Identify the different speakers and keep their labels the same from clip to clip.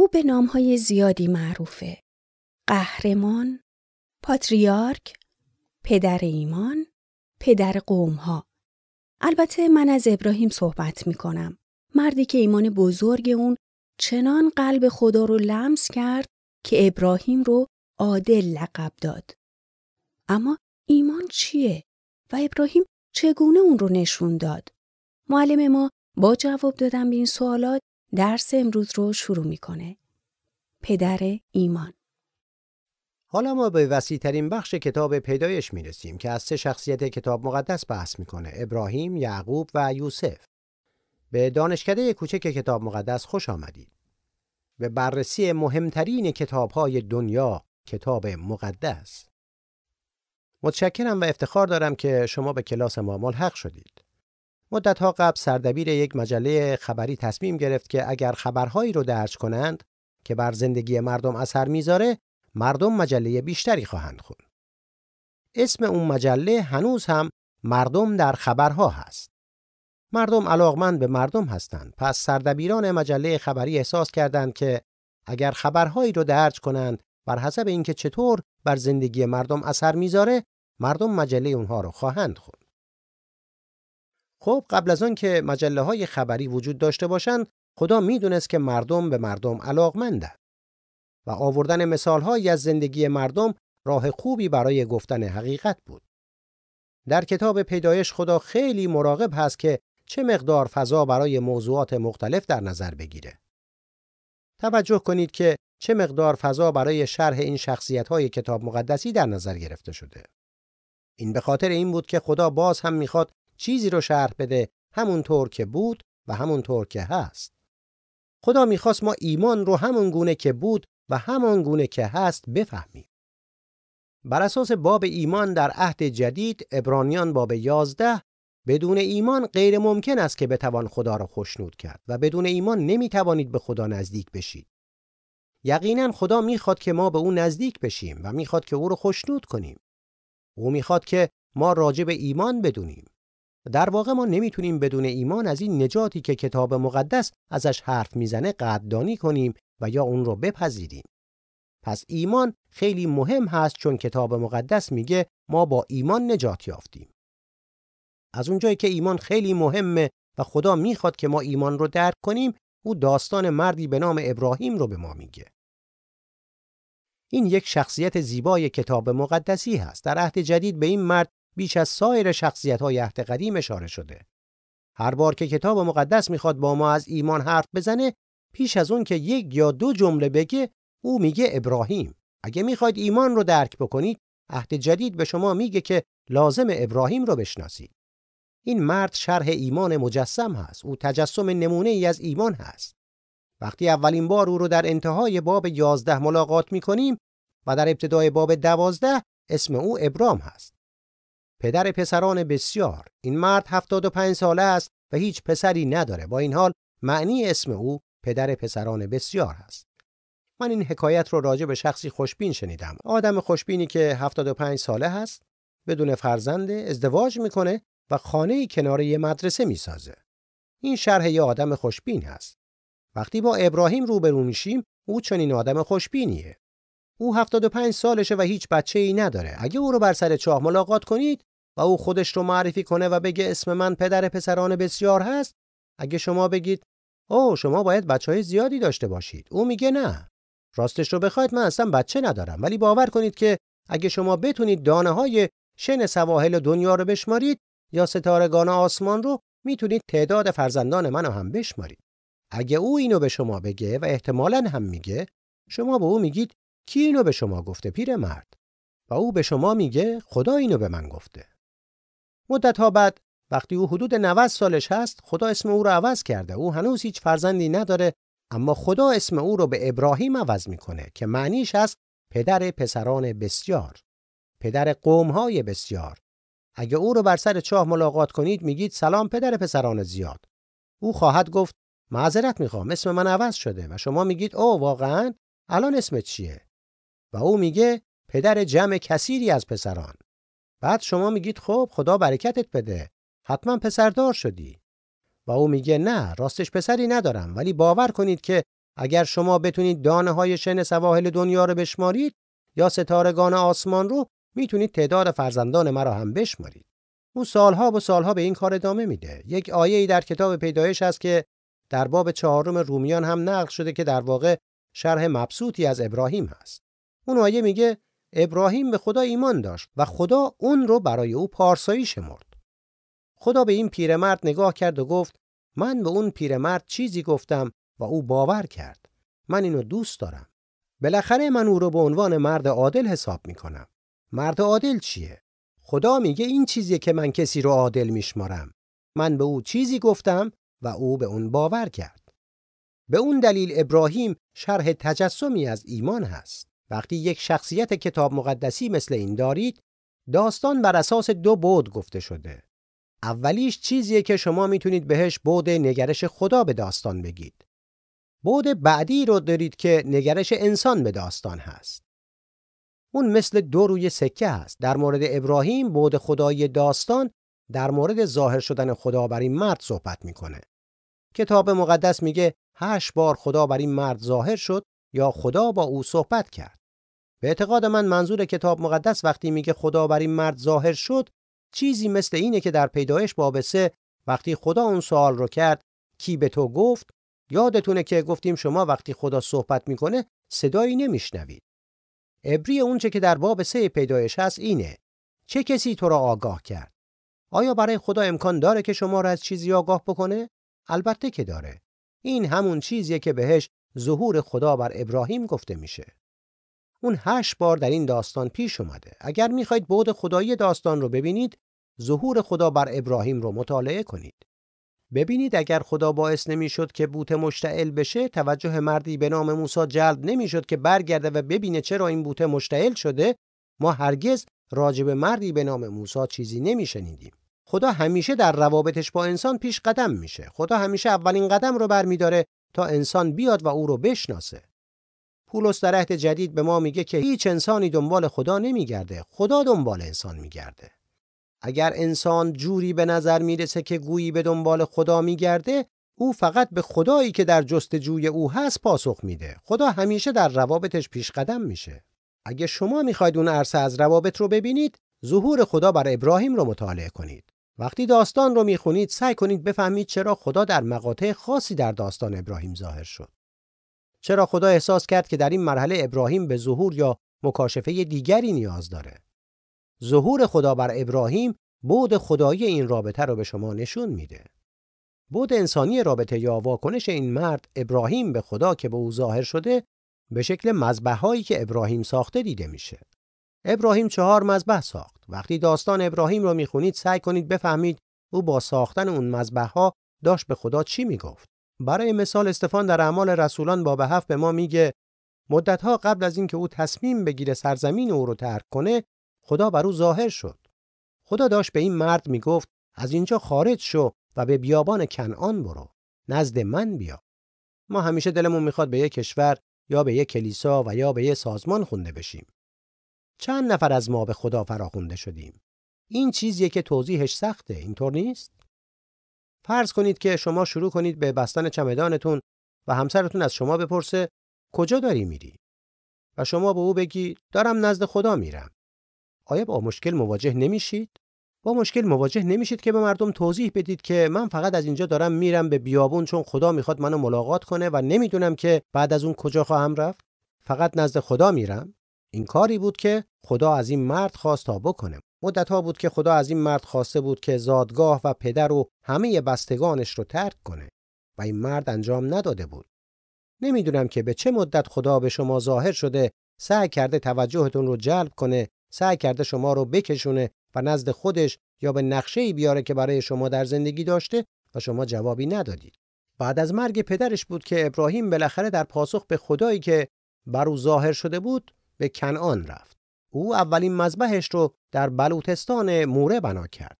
Speaker 1: او به نامهای زیادی معروفه. قهرمان، پاتریارک، پدر ایمان، پدر قومها. البته من از ابراهیم صحبت می کنم. مردی که ایمان بزرگ اون چنان قلب خدا رو لمس کرد که ابراهیم رو عادل لقب داد. اما ایمان چیه؟ و ابراهیم چگونه اون رو نشون داد؟ معلم ما با جواب دادن به این سوالات درس امروز رو شروع می‌کنه. پدر ایمان
Speaker 2: حالا ما به وسیع ترین بخش کتاب پیدایش می رسیم که از سه شخصیت کتاب مقدس بحث می‌کنه ابراهیم، یعقوب و یوسف. به دانشکده کوچک کتاب مقدس خوش آمدید. به بررسی مهمترین کتاب های دنیا کتاب مقدس. متشکرم و افتخار دارم که شما به کلاس ما ملحق شدید. مدتها قبل سردبیر یک مجله خبری تصمیم گرفت که اگر خبرهایی رو درج کنند که بر زندگی مردم اثر می‌ذاره مردم مجله بیشتری خواهند خوند. اسم اون مجله هنوز هم مردم در خبرها هست. مردم علاقمند به مردم هستند. پس سردبیران مجله خبری احساس کردند که اگر خبرهایی رو درج کنند بر حسب اینکه چطور بر زندگی مردم اثر می‌ذاره مردم مجله اونها رو خواهند خوند. خب قبل از آن که مجله های خبری وجود داشته باشند خدا می‌دونست که مردم به مردم علاقمندند و آوردن مثالهایی از زندگی مردم راه خوبی برای گفتن حقیقت بود. در کتاب پیدایش خدا خیلی مراقب هست که چه مقدار فضا برای موضوعات مختلف در نظر بگیره. توجه کنید که چه مقدار فضا برای شرح این شخصیت های کتاب مقدسی در نظر گرفته شده. این به خاطر این بود که خدا باز هم می‌خواد چیزی رو شرح بده همونطور که بود و همونطور که هست. خدا می‌خواست ما ایمان رو همون گونه که بود و همان گونه که هست بفهمیم. بر اساس باب ایمان در عهد جدید ابرانیان باب 11 بدون ایمان غیر ممکن است که بتوان خدا را خوشنود کرد و بدون ایمان نمی‌توانید به خدا نزدیک بشید. یقینا خدا می‌خواد که ما به او نزدیک بشیم و می‌خواد که او رو خوشنود کنیم. او می‌خواد که ما راجع به ایمان بدونیم. در واقع ما نمی‌تونیم بدون ایمان از این نجاتی که کتاب مقدس ازش حرف می‌زنه قدردانی کنیم و یا اون رو بپذیریم. پس ایمان خیلی مهم هست چون کتاب مقدس میگه ما با ایمان نجات یافتیم. از اونجایی که ایمان خیلی مهمه و خدا می‌خواد که ما ایمان رو درک کنیم او داستان مردی به نام ابراهیم رو به ما میگه. این یک شخصیت زیبای کتاب مقدسی هست. در عهد جدید به این مرد بیش از سایر شخصیت های عهد قدیم اشاره شده. هر بار که کتاب مقدس می‌خواد با ما از ایمان حرف بزنه پیش از اون که یک یا دو جمله بگه او میگه ابراهیم. اگه می‌خواید ایمان رو درک بکنید عهد جدید به شما میگه که لازم ابراهیم رو بشناسید. این مرد شرح ایمان مجسم هست. او تجسم نمونه ای از ایمان هست. وقتی اولین بار او رو در انتهای باب یازده ملاقات می‌کنیم و در ابتدای باب دوازده اسم او ابرام هست. پدر پسران بسیار. این مرد 75 ساله است و هیچ پسری نداره. با این حال معنی اسم او پدر پسران بسیار هست من این حکایت رو راجع به شخصی خوشبین شنیدم. آدم خوشبینی که 75 ساله هست بدون فرزنده ازدواج می‌کنه و خانه کنار یه مدرسه می‌سازه. این شرح یه آدم خوشبین هست. وقتی با ابراهیم روبرو میشیم او چنین آدم خوشبینیه. او 75 سالشه و هیچ بچه ای نداره. اگه او رو بر سر چاه ملاقات کنید او خودش رو معرفی کنه و بگه اسم من پدر پسران بسیار هست اگه شما بگید او شما باید بچه های زیادی داشته باشید. او میگه نه راستش رو بخواید من اصلا بچه ندارم ولی باور کنید که اگه شما بتونید دانه های شن سواحل دنیا رو بشمارید یا ستارگان آسمان رو می‌تونید تعداد فرزندان منو هم بشمارید. اگه او اینو به شما بگه و احتمالا هم میگه شما به او میگید کی اینو به شما گفته پیرمرد و او به شما میگه خدا اینو به من گفته. مدت ها بعد وقتی او حدود 90 سالش هست خدا اسم او رو عوض کرده. او هنوز هیچ فرزندی نداره اما خدا اسم او رو به ابراهیم عوض می‌کنه که معنیش است پدر پسران بسیار پدر قومهای بسیار. اگه او رو بر سر چاه ملاقات کنید میگید سلام پدر پسران زیاد. او خواهد گفت معذرت می‌خوام اسم من عوض شده. و شما میگید او واقعا؟ الان اسمت چیه؟ و او میگه پدر جمع کثیری از پسران. بعد شما میگید خب خدا برکتت بده حتما پسردار شدی و او میگه نه راستش پسری ندارم ولی باور کنید که اگر شما بتونید دانه های شن سواحل دنیا رو بشمارید یا ستارگان آسمان رو می‌تونید تعداد فرزندان مرا هم بشمارید. او سالها و سالها به این کار ادامه میده. یک آیه ای در کتاب پیدایش هست که در باب چهارم رومیان هم نقل شده که در واقع شرح مبسوطی از ابراهیم هست. اون آیه میگه ابراهیم به خدا ایمان داشت و خدا اون رو برای او پارسایی شمرد. خدا به این پیرمرد نگاه کرد و گفت من به اون پیرمرد چیزی گفتم و او باور کرد. من اینو دوست دارم. بالاخره من او رو به عنوان مرد عادل حساب می‌کنم. مرد عادل چیه؟ خدا میگه این چیزیه که من کسی رو عادل میشمارم. من به او چیزی گفتم و او به اون باور کرد. به اون دلیل ابراهیم شرح تجسمی از ایمان هست. وقتی یک شخصیت کتاب مقدسی مثل این دارید، داستان بر اساس دو بود گفته شده. اولیش چیزیه که شما می‌تونید بهش بود نگرش خدا به داستان بگید. بود بعدی رو دارید که نگرش انسان به داستان هست. اون مثل دو روی سکه هست. در مورد ابراهیم بود خدای داستان در مورد ظاهر شدن خدا بر این مرد صحبت می‌کنه. کتاب مقدس میگه هشت بار خدا بر این مرد ظاهر شد یا خدا با او صحبت کرد. به اعتقاد من منظور کتاب مقدس وقتی میگه خدا بر این مرد ظاهر شد چیزی مثل اینه که در پیدایش باب سه وقتی خدا اون سوال رو کرد کی به تو گفت؟ یادتونه که گفتیم شما وقتی خدا صحبت می‌کنه صدایی نمیشنوید. عبری اونچه که در باب سه پیدایش هست اینه چه کسی تو را آگاه کرد؟ آیا برای خدا امکان داره که شما را از چیزی آگاه بکنه؟ البته که داره. این همون چیزیه که بهش ظهور خدا بر ابراهیم گفته میشه. اون هشت بار در این داستان پیش اومده. اگر می‌خواید بود خدایی داستان رو ببینید ظهور خدا بر ابراهیم رو مطالعه کنید. ببینید اگر خدا باعث نمی‌شد که بوته مشتعل بشه توجه مردی به نام موسی جلب نمی‌شد که برگرده و ببینه چرا این بوته مشتعل شده ما هرگز راجب مردی به نام موسی چیزی نمیشنیدیم. خدا همیشه در روابطش با انسان پیش قدم میشه. خدا همیشه اولین قدم رو برمیداره تا انسان بیاد و او رو بشناسه. پولس در عهد جدید به ما میگه که هیچ انسانی دنبال خدا نمیگرده. خدا دنبال انسان میگرده. اگر انسان جوری به نظر می‌رسه که گویی به دنبال خدا میگرده او فقط به خدایی که در جستجوی او هست پاسخ میده. خدا همیشه در روابطش پیش قدم میشه. اگه شما می‌خواید اون عرصه از روابط رو ببینید ظهور خدا بر ابراهیم رو مطالعه کنید. وقتی داستان رو می‌خونید سعی کنید بفهمید چرا خدا در مقاطع خاصی در داستان ابراهیم ظاهر شد. چرا خدا احساس کرد که در این مرحله ابراهیم به ظهور یا مکاشفه دیگری نیاز داره؟ ظهور خدا بر ابراهیم بود خدایی این رابطه رو به شما نشون میده. بود انسانی رابطه یا واکنش این مرد ابراهیم به خدا که به او ظاهر شده به شکل مذبح که ابراهیم ساخته دیده میشه. ابراهیم چهار مذبح ساخت. وقتی داستان ابراهیم رو می‌خونید سعی کنید بفهمید او با ساختن اون مذبح ها داشت به خدا چی می‌گفت. برای مثال استفان در اعمال رسولان باب هفت به ما میگه مدتها قبل از اینکه او تصمیم بگیره سرزمین او رو ترک کنه خدا بر او ظاهر شد. خدا داشت به این مرد می‌گفت از اینجا خارج شو و به بیابان کنعان برو نزد من بیا. ما همیشه دلمون می‌خواد به یک کشور یا به یک کلیسا و یا به یک سازمان خونده بشیم. چند نفر از ما به خدا فراخونده شدیم. این چیزیه که توضیحش سخته اینطور نیست؟ فرض کنید که شما شروع کنید به بستن چمدانتون و همسرتون از شما بپرسه کجا داری میری؟ و شما به او بگی دارم نزد خدا میرم. آیا با مشکل مواجه نمیشید؟ با مشکل مواجه نمیشید که به مردم توضیح بدید که من فقط از اینجا دارم میرم به بیابون چون خدا می‌خواد منو ملاقات کنه و نمی‌دونم که بعد از اون کجا خواهم رفت. فقط نزد خدا میرم. این کاری بود که خدا از این مرد خواست تا بکنه. مدتها بود که خدا از این مرد خواسته بود که زادگاه و پدر و همه بستگانش رو ترک کنه و این مرد انجام نداده بود. نمی‌دونم که به چه مدت خدا به شما ظاهر شده سعی کرده توجهتون رو جلب کنه سعی کرده شما رو بکشونه و نزد خودش یا به نقشه بیاره که برای شما در زندگی داشته و شما جوابی ندادید. بعد از مرگ پدرش بود که ابراهیم بالاخره در پاسخ به خدایی که بر او ظاهر شده بود به کنعان رفت. او اولین مذبحش رو در بلوتستان موره بنا کرد.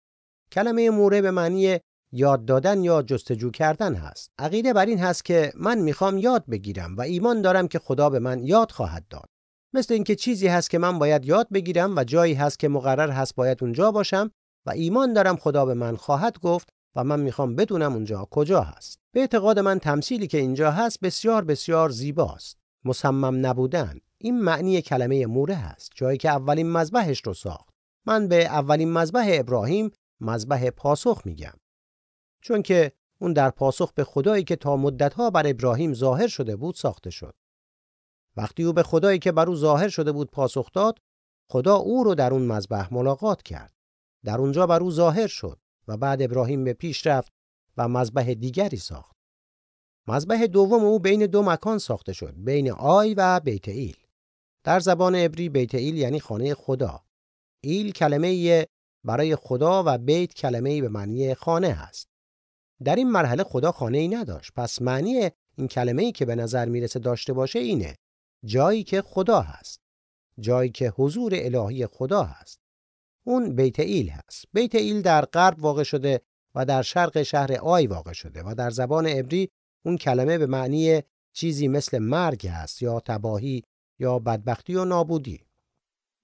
Speaker 2: کلمه موره به معنی یاد دادن یا جستجو کردن هست. عقیده بر این هست که من می‌خوام یاد بگیرم و ایمان دارم که خدا به من یاد خواهد داد. مثل اینکه چیزی هست که من باید یاد بگیرم و جایی هست که مقرر هست باید اونجا باشم و ایمان دارم خدا به من خواهد گفت و من می‌خوام بدونم اونجا کجا هست. به اعتقاد من تمثیلی که اینجا هست بسیار بسیار زیباست. مصمم نبودن این معنی کلمه موره هست جایی که اولین مذبحش رو ساخت. من به اولین مذبح ابراهیم مذبح پاسخ میگم. چون که اون در پاسخ به خدایی که تا مدتها بر ابراهیم ظاهر شده بود ساخته شد. وقتی او به خدایی که بر او ظاهر شده بود پاسخ داد، خدا او رو در اون مذبح ملاقات کرد. در اونجا بر او ظاهر شد و بعد ابراهیم به پیش رفت و مذبح دیگری ساخت. مذبح دوم او بین دو مکان ساخته شد، بین آی و بیت ایل. در زبان عبری بیت ایل یعنی خانه خدا. ایل کلمه برای خدا و بیت کلمه به معنی خانه هست. در این مرحله خدا خانه ای نداشت. پس معنی این کلمه ای که به نظر می‌رسه داشته باشه اینه. جایی که خدا هست. جایی که حضور الهی خدا هست. اون بیت ایل هست. بیت ایل در غرب واقع شده و در شرق شهر آی واقع شده و در زبان عبری اون کلمه به معنی چیزی مثل مرگ هست یا تباهی یا بدبختی و نابودی.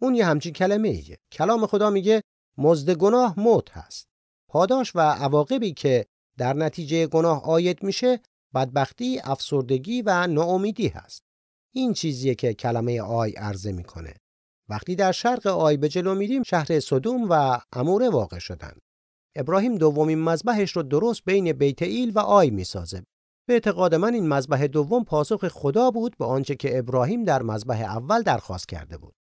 Speaker 2: اون یه همچین کلمه ایه. کلام خدا میگه مزد گناه موت هست. پاداش و عواقبی که در نتیجه گناه آید میشه بدبختی، افسردگی و ناامیدی هست. این چیزیه که کلمه آی عرضه می‌کنه. وقتی در شرق آی به جلو میریم شهر صدوم و عموره واقع شدن. ابراهیم دومین مذبحش رو درست بین بیت ایل و آی می‌سازه. به اعتقاد من این مذبح دوم پاسخ خدا بود به آنچه که ابراهیم در مذبح اول درخواست کرده بود.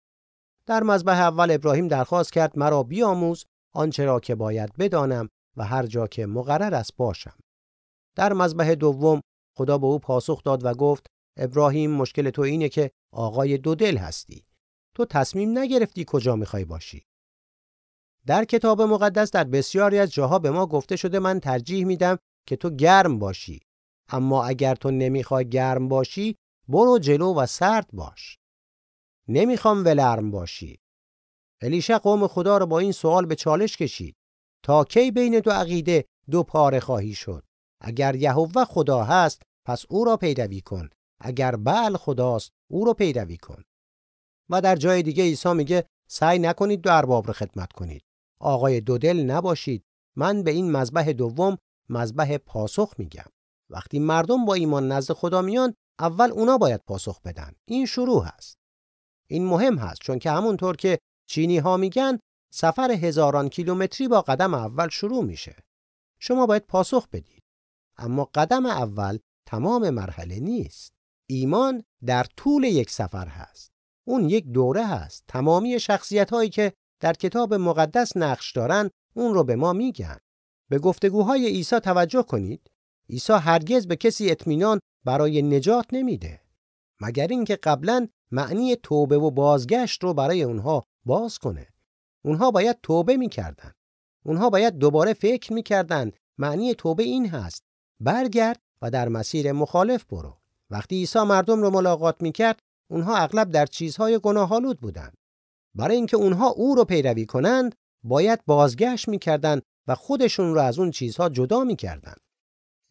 Speaker 2: در مذبح اول ابراهیم درخواست کرد مرا بیاموز آنچه را که باید بدانم و هر جا که مقرر است باشم. در مذبح دوم خدا به او پاسخ داد و گفت ابراهیم مشکل تو اینه که آقای دو دل هستی. تو تصمیم نگرفتی کجا می‌خوای باشی. در کتاب مقدس در بسیاری از جاها به ما گفته شده من ترجیح میدم که تو گرم باشی. اما اگر تو نمی‌خوای گرم باشی برو جلو و سرد باش. نمی‌خوام ولرم باشی. الیشا قوم خدا را با این سوال به چالش کشید. تا کی بین دو عقیده دو پاره خواهی شد؟ اگر یهوه خدا هست پس او را پیروی کن. اگر بعل خداست او را پیروی کن. و در جای دیگه عیسی میگه سعی نکنید دو ارباب را خدمت کنید. آقای دودل نباشید. من به این مذبح دوم مذبح پاسخ میگم. وقتی مردم با ایمان نزد خدا میان اول اونا باید پاسخ بدن. این شروع هست. این مهم هست چون که همونطور که چینی ها میگن سفر هزاران کیلومتری با قدم اول شروع میشه. شما باید پاسخ بدید. اما قدم اول تمام مرحله نیست. ایمان در طول یک سفر هست. اون یک دوره هست. تمامی شخصیت هایی که در کتاب مقدس نقش دارن اون رو به ما میگن. به گفتگوهای عیسی توجه کنید. عیسی هرگز به کسی اطمینان برای نجات نمیده. مگر اینکه قبلا معنی توبه و بازگشت رو برای اونها باز کنه. اونها باید توبه می‌کردن. اونها باید دوباره فکر می‌کردن معنی توبه این هست. برگرد و در مسیر مخالف برو. وقتی عیسی مردم رو ملاقات می‌کرد اونها اغلب در چیزهای گناهالود بودند. برای اینکه اونها او رو پیروی کنند باید بازگشت می‌کردند و خودشون رو از اون چیزها جدا می‌کردند.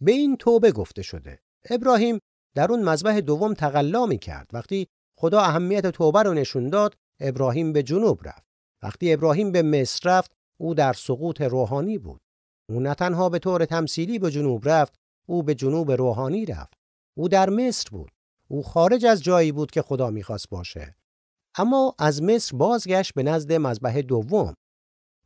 Speaker 2: به این توبه گفته شده. ابراهیم در اون مذبح دوم تقلا می‌کرد. وقتی خدا اهمیت توبه رو نشون داد ابراهیم به جنوب رفت. وقتی ابراهیم به مصر رفت او در سقوط روحانی بود. او نه تنها به طور تمثیلی به جنوب رفت او به جنوب روحانی رفت. او در مصر بود. او خارج از جایی بود که خدا می‌خواست باشه. اما از مصر بازگشت به نزد مذبح دوم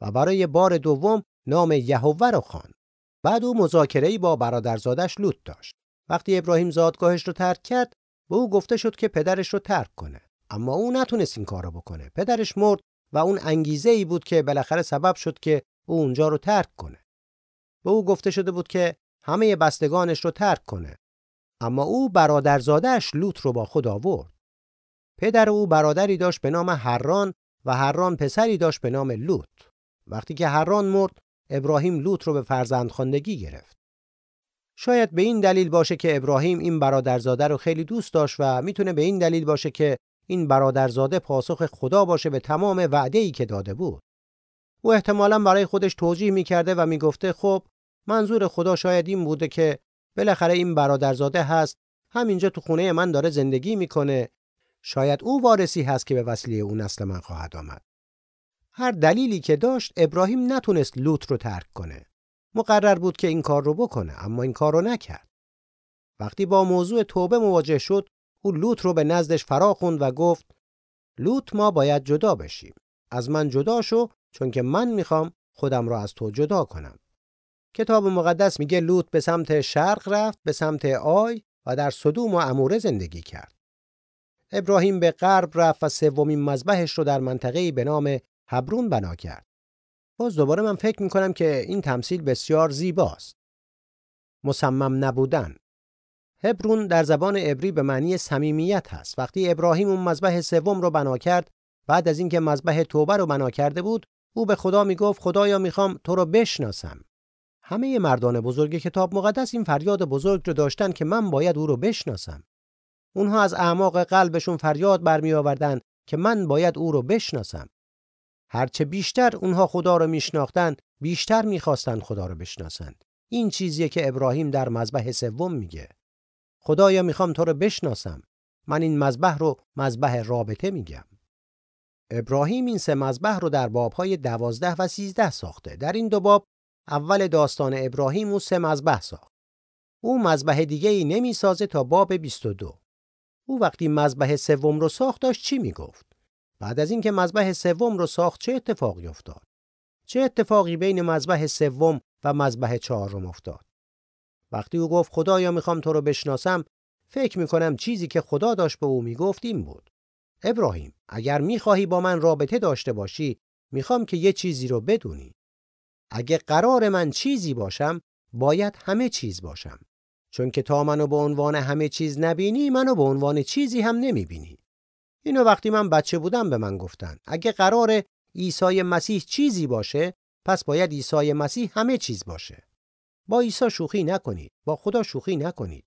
Speaker 2: و برای بار دوم نام یهوه را خواند. بعد او مذاکره‌ای با برادرزادش لوط داشت. وقتی ابراهیم زادگاهش رو ترک کرد به او گفته شد که پدرش رو ترک کنه. اما او نتونست این کارو بکنه. پدرش مرد و اون انگیزه ای بود که بالاخره سبب شد که او اونجا رو ترک کنه. به او گفته شده بود که همه بستگانش رو ترک کنه. اما او برادرزادهش لوط رو با خود آورد. پدر او برادری داشت به نام حران و حران پسری داشت به نام لوط وقتی که حران مرد ابراهیم لوط رو به فرزندخواندگی گرفت شاید به این دلیل باشه که ابراهیم این برادرزاده رو خیلی دوست داشت و می‌تونه به این دلیل باشه که این برادرزاده پاسخ خدا باشه به تمام وعده ای که داده بود. او احتمالا برای خودش توجیه می‌کرده و می‌گفته خب منظور خدا شاید این بوده که بالاخره این برادرزاده هست همینجا تو خونه من داره زندگی می‌کنه شاید او وارثی هست که به وسیله اون نسل من خواهد آمد. هر دلیلی که داشت ابراهیم نتونست لوط رو ترک کنه. مقرر بود که این کار رو بکنه اما این کار رو نکرد. وقتی با موضوع توبه مواجه شد او لوط رو به نزدش فرا خوند و گفت لوط ما باید جدا بشیم. از من جدا شو چون که من می‌خوام خودم را از تو جدا کنم. کتاب مقدس میگه لوط به سمت شرق رفت به سمت آی و در صدوم و اموره زندگی کرد. ابراهیم به غرب رفت و سومین مذبحش رو در منطقه‌ای به نام هبرون بنا کرد. باز دوباره من فکر می‌کنم که این تمثیل بسیار زیباست. مصمم نبودن. هبرون در زبان عبری به معنی صمیمیت هست. وقتی ابراهیم اون مذبح سوم رو بنا کرد، بعد از اینکه مذبح توبه رو بنا کرده بود، او به خدا می‌گفت خدایا می‌خوام تو رو بشناسم. همه مردان بزرگ کتاب مقدس این فریاد بزرگ رو داشتن که من باید او رو بشناسم. اونها از اعماق قلبشون فریاد برمی آوردن که من باید او رو بشناسم. هرچه بیشتر اونها خدا رو میشناختن بیشتر می‌خواستند خدا رو بشناسند. این چیزیه که ابراهیم در مذبح سوم میگه. خدایا می‌خوام تو رو بشناسم. من این مذبح رو مذبح رابطه میگم. ابراهیم این سه مذبح رو در بابهای دوازده و سیزده ساخته. در این دو باب اول داستان ابراهیم او سه مذبح ساخت. او مذبح دیگه ای نمی سازه تا باب 22. او وقتی مذبح سوم رو ساخت داشت چی می‌گفت؟ بعد از اینکه مذبح سوم رو ساخت چه اتفاقی افتاد؟ چه اتفاقی بین مذبح سوم و مذبح چهارم افتاد؟ وقتی او گفت خدایا می‌خوام تو رو بشناسم فکر می‌کنم چیزی که خدا داشت به او می‌گفت این بود ابراهیم اگر می‌خواهی با من رابطه داشته باشی می‌خوام که یه چیزی رو بدونی اگه قرار من چیزی باشم باید همه چیز باشم چون که تا منو به عنوان همه چیز نبینی منو به عنوان چیزی هم نمی‌بینی اینو وقتی من بچه بودم به من گفتن. اگه قرار عیسی مسیح چیزی باشه پس باید عیسی مسیح همه چیز باشه. با عیسی شوخی نکنید. با خدا شوخی نکنید.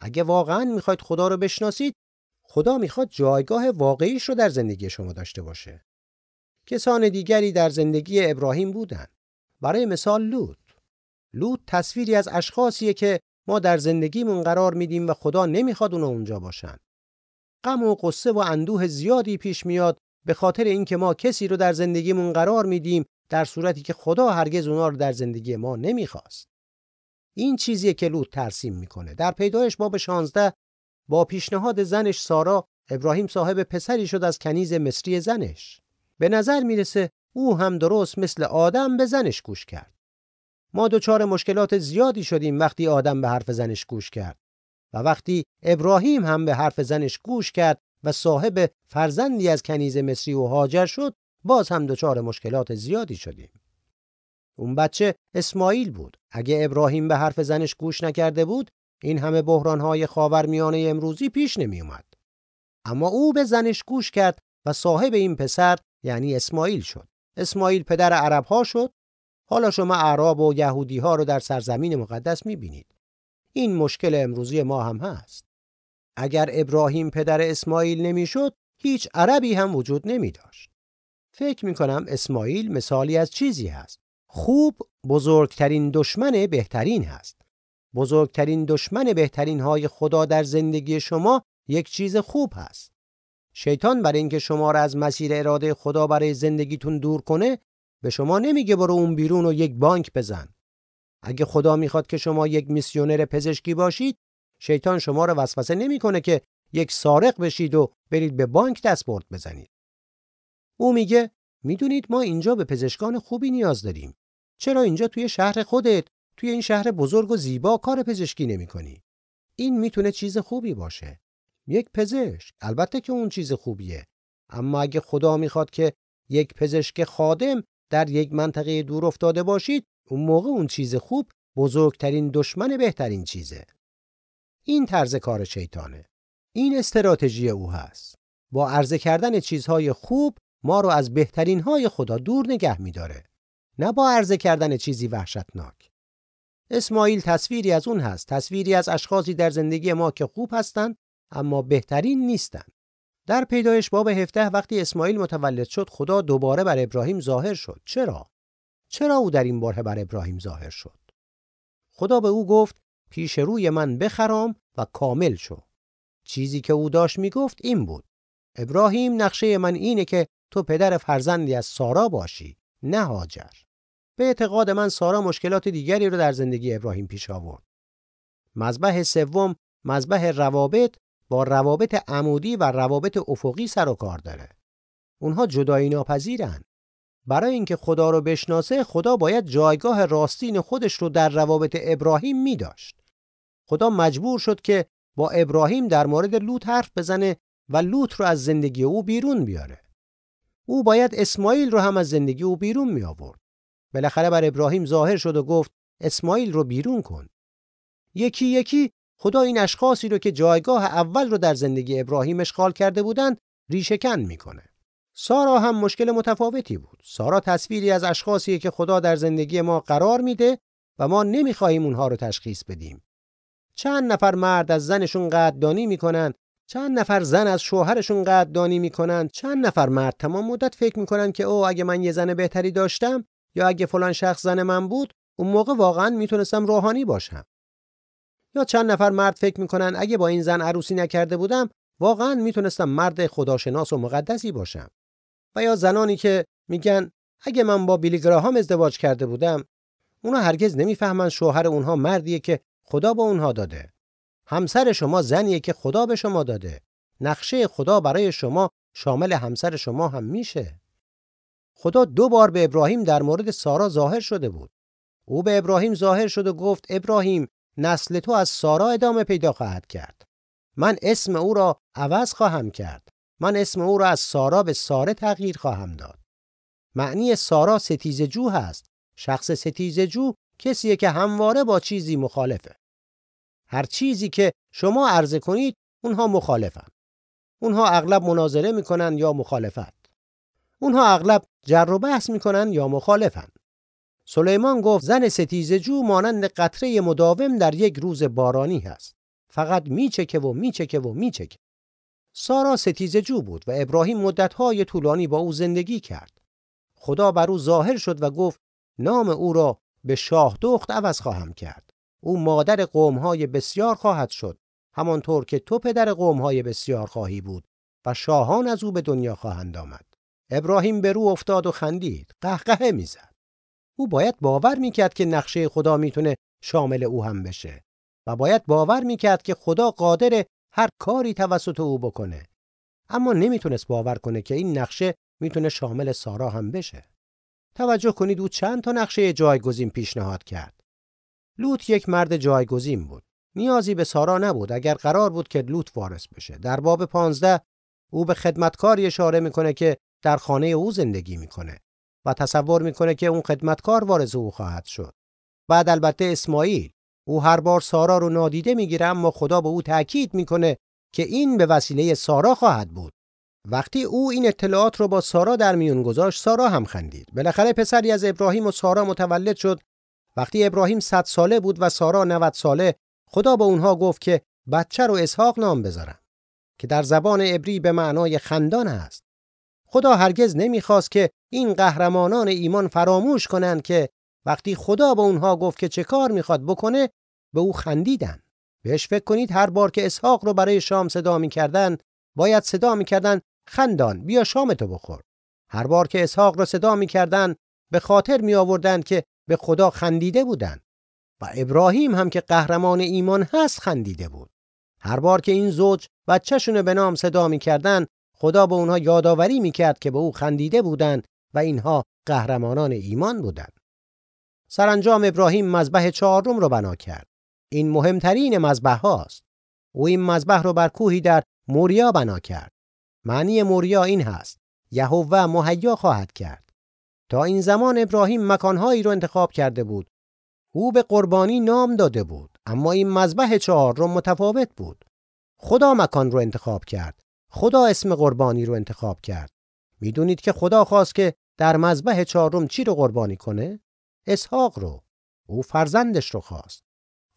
Speaker 2: اگه واقعا می‌خواید خدا رو بشناسید خدا می‌خواد جایگاه واقعیش رو در زندگی شما داشته باشه. کسان دیگری در زندگی ابراهیم بودن. برای مثال لوط. لوط تصویری از اشخاصیه که ما در زندگیمون قرار میدیم و خدا نمی‌خواد اونو اونجا باشن. غم و قصه و اندوه زیادی پیش میاد به خاطر اینکه ما کسی رو در زندگیمون قرار میدیم در صورتی که خدا هرگز اونا رو در زندگی ما نمی‌خواست. این چیزیه که لوط ترسیم می‌کنه. در پیدایش باب 16 با پیشنهاد زنش سارا ابراهیم صاحب پسری شد از کنیز مصری زنش. به نظر می‌رسه او هم درست مثل آدم به زنش گوش کرد. ما دچار مشکلات زیادی شدیم وقتی آدم به حرف زنش گوش کرد. و وقتی ابراهیم هم به حرف زنش گوش کرد و صاحب فرزندی از کنیز مصری و هاجر شد باز هم دچار مشکلات زیادی شدیم اون بچه اسماعیل بود اگه ابراهیم به حرف زنش گوش نکرده بود این همه بحرانهای خاورمیانه امروزی پیش نمی اومد. اما او به زنش گوش کرد و صاحب این پسر یعنی اسماعیل شد. اسماعیل پدر عرب ها شد. حالا شما عرب و یهودی ها رو در سرزمین مقدس می بینید. این مشکل امروزی ما هم هست. اگر ابراهیم پدر اسماعیل نمی‌شد، هیچ عربی هم وجود نمی داشت. فکر می کنم اسماعیل مثالی از چیزی هست. خوب بزرگترین دشمن بهترین هست. بزرگترین دشمن بهترین های خدا در زندگی شما یک چیز خوب هست. شیطان برای اینکه شما را از مسیر اراده خدا برای زندگیتون دور کنه به شما نمیگه برو اون بیرون و یک بانک بزن. اگه خدا می‌خواد که شما یک میسیونر پزشکی باشید شیطان شما را وسوسه نمی‌کنه که یک سارق بشید و برید به بانک دستبرد بزنید. او میگه می‌دونید ما اینجا به پزشکان خوبی نیاز داریم. چرا اینجا توی شهر خودت توی این شهر بزرگ و زیبا کار پزشکی نمی کنی. این می‌تونه چیز خوبی باشه. یک پزشک البته که اون چیز خوبیه. اما اگه خدا می‌خواد که یک پزشک خادم در یک منطقه دور افتاده باشید اون موقع اون چیز خوب بزرگترین دشمن بهترین چیزه. این طرز کار شیطانه. این استراتژی او هست. با عرضه کردن چیزهای خوب ما رو از بهترین های خدا دور نگه میداره. نه با عرضه کردن چیزی وحشتناک. اسماعیل تصویری از اون هست تصویری از اشخاصی در زندگی ما که خوب هستند اما بهترین نیستند در پیدایش باب 17 وقتی اسماعیل متولد شد خدا دوباره بر ابراهیم ظاهر شد چرا چرا او در این باره بر ابراهیم ظاهر شد خدا به او گفت پیش روی من بخرام و کامل شو چیزی که او داشت می‌گفت این بود ابراهیم نقشه من اینه که تو پدر فرزندی از سارا باشی نه هاجر به اعتقاد من سارا مشکلات دیگری رو در زندگی ابراهیم پیش آورد. مذبح سوم مذبح روابط با روابط عمودی و روابط افقی سر و کار داره. اونها جدایی ناپذیرن. برای اینکه خدا رو بشناسه خدا باید جایگاه راستین خودش رو در روابط ابراهیم می داشت. خدا مجبور شد که با ابراهیم در مورد لوط حرف بزنه و لوط رو از زندگی او بیرون بیاره. او باید اسماعیل رو هم از زندگی او بیرون می آورد. بالاخره بر ابراهیم ظاهر شد و گفت اسماعیل رو بیرون کن. یکی یکی خدا این اشخاصی رو که جایگاه اول رو در زندگی ابراهیم اشغال کرده بودند ریشهکن می‌کنه. سارا هم مشکل متفاوتی بود. سارا تصویری از اشخاصیه که خدا در زندگی ما قرار میده و ما نمی‌خواهیم اونها رو تشخیص بدیم. چند نفر مرد از زنشون قدردانی می‌کنن چند نفر زن از شوهرشون قدردانی می‌کنن چند نفر مرد تمام مدت فکر می‌کنن که او اگه من یه زن بهتری داشتم یا اگه فلان شخص زن من بود اون موقع واقعا می‌تونستم روحانی باشم یا چند نفر مرد فکر می‌کنن اگه با این زن عروسی نکرده بودم واقعا می‌تونستم مرد خداشناس و مقدسی باشم و یا زنانی که میگن اگه من با بیلی گراهام ازدواج کرده بودم اونا هرگز نمی‌فهمن شوهر اونها مردیه که خدا به اونها داده. همسر شما زنیه که خدا به شما داده. نقشه خدا برای شما شامل همسر شما هم میشه. خدا دو بار به ابراهیم در مورد سارا ظاهر شده بود. او به ابراهیم ظاهر شد و گفت ابراهیم نسل تو از سارا ادامه پیدا خواهد کرد. من اسم او را عوض خواهم کرد. من اسم او را از سارا به ساره تغییر خواهم داد. معنی سارا ستیز جو هست. شخص ستیز جو کسیه که همواره با چیزی مخالفه. هر چیزی که شما عرضه کنید اونها مخالفن. اونها اغلب مناظره می‌کنن یا مخالفت. اونها اغلب جر و بحث می‌کنن یا مخالفن. سلیمان گفت زن ستیزجو مانند قطره مداوم در یک روز بارانی هست. فقط میچکه و میچکه و میچکه. سارا ستیزجو بود و ابراهیم مدتهای طولانی با او زندگی کرد. خدا بر او ظاهر شد و گفت نام او را به شاه دخت عوض خواهم کرد. او مادر قومهای بسیار خواهد شد همانطور که تو پدر قومهای بسیار خواهی بود و شاهان از او به دنیا خواهند آمد. ابراهیم به رو افتاد و خندید قهقهه می‌زد. او باید باور می‌کرد که نقشه خدا می‌تونه شامل او هم بشه و باید باور می‌کرد که خدا قادر هر کاری توسط او بکنه. اما نمی‌تونست باور کنه که این نقشه می‌تونه شامل سارا هم بشه. توجه کنید او چند تا نقشه جایگزین پیشنهاد کرد. لوط یک مرد جایگزین بود. نیازی به سارا نبود. اگر قرار بود که لوط وارث بشه. در باب پانزده او به خدمتکاری اشاره می‌کنه که در خانه او زندگی می‌کنه و تصور می‌کنه که اون خدمتکار وارث او خواهد شد. بعد البته اسماعیل او هر بار سارا رو نادیده می‌گیره اما خدا به او تاکید می‌کنه که این به وسیله سارا خواهد بود. وقتی او این اطلاعات رو با سارا در میون گذاشت سارا هم خندید. بالاخره پسری از ابراهیم و سارا متولد شد. وقتی ابراهیم 100 ساله بود و سارا 90 ساله خدا به اونها گفت که بچه رو اسحاق نام بذارن که در زبان عبری به معنای خندان است. خدا هرگز نمی‌خواست که این قهرمانان ایمان فراموش کنند که وقتی خدا به اونها گفت که چه کار می‌خواد بکنه به او خندیدن. بهش فکر کنید هر بار که اسحاق رو برای شام صدا می‌کردن باید صدا می‌کردن خندان بیا شامتو بخور. هر بار که اسحاق رو صدا می‌کردن به خاطر می آوردن که به خدا خندیده بودند و ابراهیم هم که قهرمان ایمان هست خندیده بود. هر بار که این زوج بچهشون به نام صدا می‌کردن خدا به اونها یادآوری می‌کرد که به او خندیده بودند و اینها قهرمانان ایمان بودند سرانجام ابراهیم مذبح چهارم رو بنا کرد. این مهمترین مذبح هاست. او این مذبح رو بر کوهی در موریا بنا کرد. معنی موریا این هست. یهوه مهیا خواهد کرد. تا این زمان ابراهیم مکانهایی رو انتخاب کرده بود. او به قربانی نام داده بود اما این مذبح چهار رو متفاوت بود. خدا مکان رو انتخاب کرد. خدا اسم قربانی رو انتخاب کرد. می‌دونید که خدا خواست که در مذبح چهارم چی رو قربانی کنه؟ اسحاق رو او فرزندش رو خواست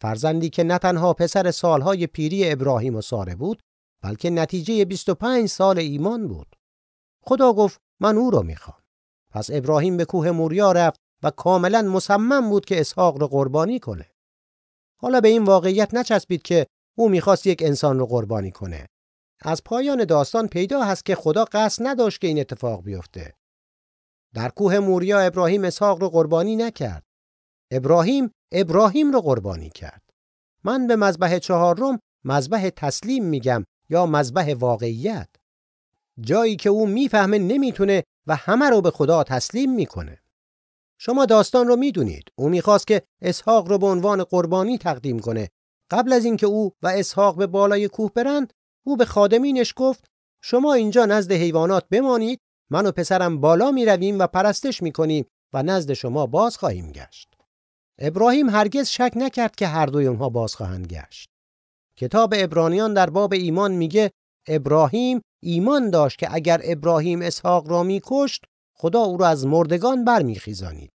Speaker 2: فرزندی که نه تنها پسر سالهای پیری ابراهیم و ساره بود بلکه نتیجه 25 سال ایمان بود خدا گفت من او رو می‌خوام پس ابراهیم به کوه موریا رفت و کاملا مصمم بود که اسحاق رو قربانی کنه. حالا به این واقعیت نچسبید که او می‌خواست یک انسان رو قربانی کنه. از پایان داستان پیدا هست که خدا قصد نداشت که این اتفاق بیفته. در کوه موریا ابراهیم اسحاق رو قربانی نکرد. ابراهیم ابراهیم رو قربانی کرد. من به مذبح چهارم مذبح تسلیم میگم یا مذبح واقعیت. جایی که او می‌فهمه نمی‌تونه و همه رو به خدا تسلیم می‌کنه. شما داستان رو می‌دونید. او می‌خواست که اسحاق رو به عنوان قربانی تقدیم کنه. قبل از اینکه او و اسحاق به بالای کوه برند، او به خادمینش گفت: شما اینجا نزد حیوانات بمانید، من و پسرم بالا می رویم و پرستش می کنیم و نزد شما باز خواهیم گشت. ابراهیم هرگز شک نکرد که هر دوی اونها باز خواهند گشت. کتاب ابرانیان در باب ایمان میگه ابراهیم ایمان داشت که اگر ابراهیم اسحاق را میکشت خدا او را از مردگان برمیخیزانید.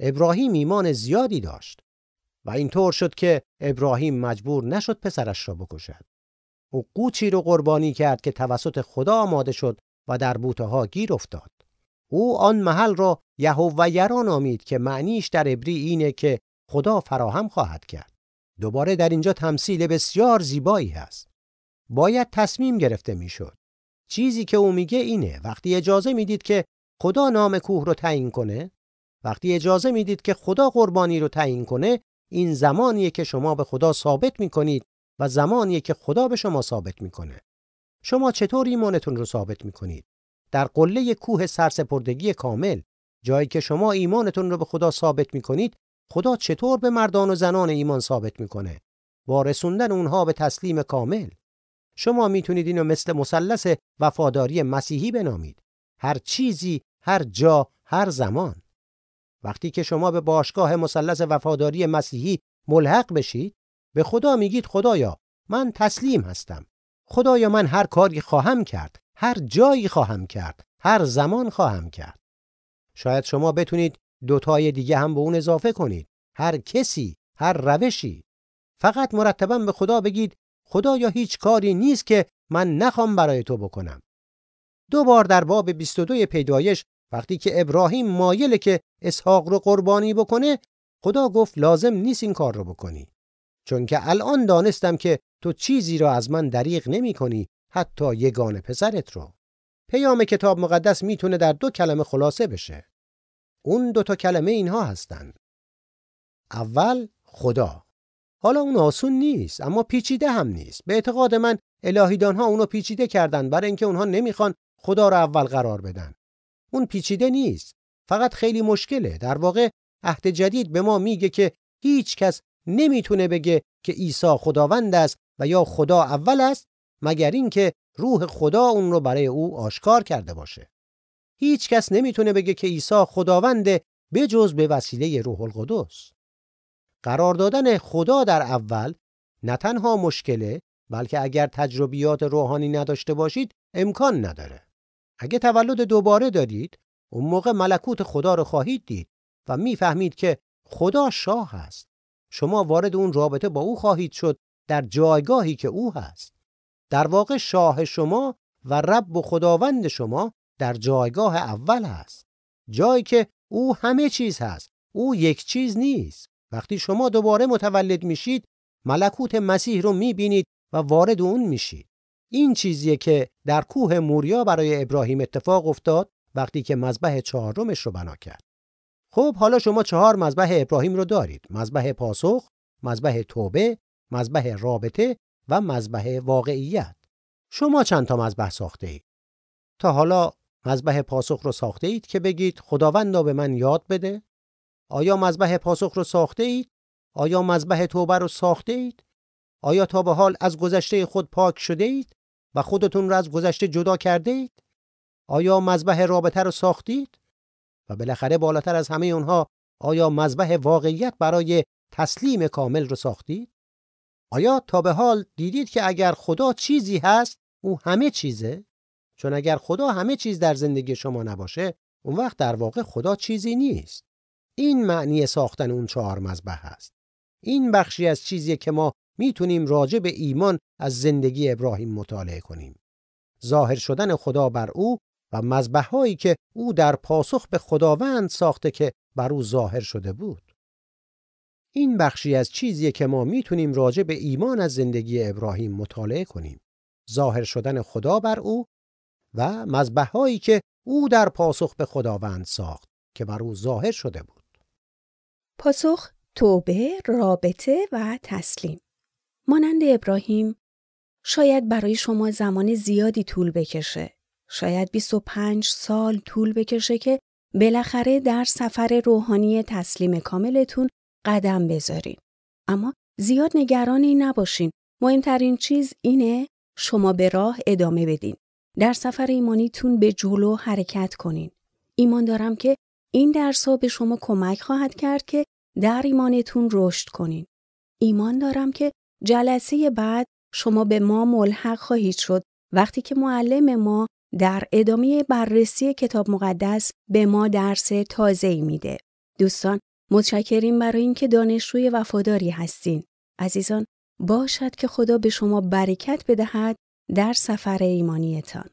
Speaker 2: ابراهیم ایمان زیادی داشت و اینطور شد که ابراهیم مجبور نشد پسرش را بکشد. او قوچی رو قربانی کرد که توسط خدا آماده شد و در بوته ها گیر افتاد. او آن محل را یهوه نامید که معنیش در عبری اینه که خدا فراهم خواهد کرد. دوباره در اینجا تمثیل بسیار زیبایی هست. باید تصمیم گرفته می‌شد. چیزی که او میگه اینه وقتی اجازه می‌دید که خدا نام کوه رو تعیین کنه وقتی اجازه می‌دید که خدا قربانی رو تعیین کنه این زمانیه که شما به خدا ثابت می‌کنید و زمانیه که خدا به شما ثابت می‌کنه شما چطور ایمانتون رو ثابت می‌کنید؟ در قله کوه سرسپردگی کامل جایی که شما ایمانتون رو به خدا ثابت می‌کنید خدا چطور به مردان و زنان ایمان ثابت می‌کنه؟ با رسوندن اونها به تسلیم کامل. شما می‌تونید اینو مثل مثلث وفاداری مسیحی بنامید. هر چیزی هر جا هر زمان. وقتی که شما به باشگاه مثلث وفاداری مسیحی ملحق بشید به خدا میگید خدایا من تسلیم هستم. خدایا من هر کاری خواهم کرد هر جایی خواهم کرد هر زمان خواهم کرد. شاید شما بتونید دوتای دیگه هم به اون اضافه کنید. هر کسی هر روشی. فقط مرتبا به خدا بگید خدایا هیچ کاری نیست که من نخوام برای تو بکنم. دو بار در باب 22 پیدایش وقتی که ابراهیم مایله که اسحاق رو قربانی بکنه خدا گفت لازم نیست این کار رو بکنی. چون که الان دانستم که تو چیزی را از من دریغ نمی کنی حتی یگان پسرت رو. پیام کتاب مقدس می‌تونه در دو کلمه خلاصه بشه. اون دو تا کلمه اینها هستند اول خدا. حالا اون آسون نیست اما پیچیده هم نیست. به اعتقاد من الهیدان ها اونو پیچیده کردن برای اینکه اونها نمی‌خوان خدا رو اول قرار بدن. اون پیچیده نیست. فقط خیلی مشکله. در واقع عهد جدید به ما میگه که هیچ کس نمی‌تونه بگه که عیسی خداوند است و یا خدا اول است مگر اینکه روح خدا اون رو برای او آشکار کرده باشه. هیچ کس نمی‌تونه بگه که عیسی خداونده بجز به وسیله روح القدس. قرار دادن خدا در اول نه تنها مشکله بلکه اگر تجربیات روحانی نداشته باشید امکان نداره. اگه تولد دوباره دادید اون موقع ملکوت خدا رو خواهید دید و می‌فهمید که خدا شاه است. شما وارد اون رابطه با او خواهید شد در جایگاهی که او هست. در واقع شاه شما و رب و خداوند شما در جایگاه اول هست. جایی که او همه چیز هست. او یک چیز نیست. وقتی شما دوباره متولد میشید ملکوت مسیح رو می‌بینید و وارد اون میشید. این چیزیه که در کوه موریا برای ابراهیم اتفاق افتاد وقتی که مذبح چهارمش رو بنا کرد. خب حالا شما چهار مذبح ابراهیم رو دارید. مذبح پاسخ مذبح توبه مذبح رابطه و مذبح واقعیت. شما چند تا مذبح ساخته اید؟ تا حالا مذبح پاسخ رو ساخته اید که بگید خداوند به من یاد بده. آیا مذبح پاسخ رو ساخته اید؟ آیا مذبح توبه رو ساخته اید؟ آیا تا به حال از گذشته خود پاک شده اید و خودتون را از گذشته جدا کرده اید؟ آیا مذبح رابطه رو ساختید؟ و بالاخره بالاتر از همه اونها آیا مذبح واقعیت برای تسلیم کامل رو ساختید؟ آیا تا به حال دیدید که اگر خدا چیزی هست او همه چیزه؟ چون اگر خدا همه چیز در زندگی شما نباشه اون وقت در واقع خدا چیزی نیست. این معنی ساختن اون چهار مذبح هست این بخشی از چیزی که ما می‌تونیم راجع به ایمان از زندگی ابراهیم مطالعه کنیم. ظاهر شدن خدا بر او و مذبح که او در پاسخ به خداوند ساخته که بر او ظاهر شده بود این بخشی از چیزی که ما می‌تونیم راجع به ایمان از زندگی ابراهیم مطالعه کنیم ظاهر شدن خدا بر او و مذبح که او در پاسخ به خداوند ساخت که بر او ظاهر شده بود.
Speaker 1: پاسخ توبه، رابطه و تسلیم. مانند ابراهیم شاید برای شما زمان زیادی طول بکشه. شاید 25 سال طول بکشه که بالاخره در سفر روحانی تسلیم کاملتون قدم بذارین. اما زیاد نگرانی نباشین. مهمترین چیز اینه شما به راه ادامه بدین. در سفر ایمانیتون به جلو حرکت کنین. ایمان دارم که این درس ها به شما کمک خواهد کرد که در ایمانتون رشد کنین. ایمان دارم که جلسه بعد شما به ما ملحق خواهید شد وقتی که معلم ما در ادامه بررسی کتاب مقدس به ما درس تازه میده. دوستان متشکریم برای اینکه دانشجوی وفاداری هستین. عزیزان باشد که خدا به شما برکت بدهد در سفر ایمانیتان.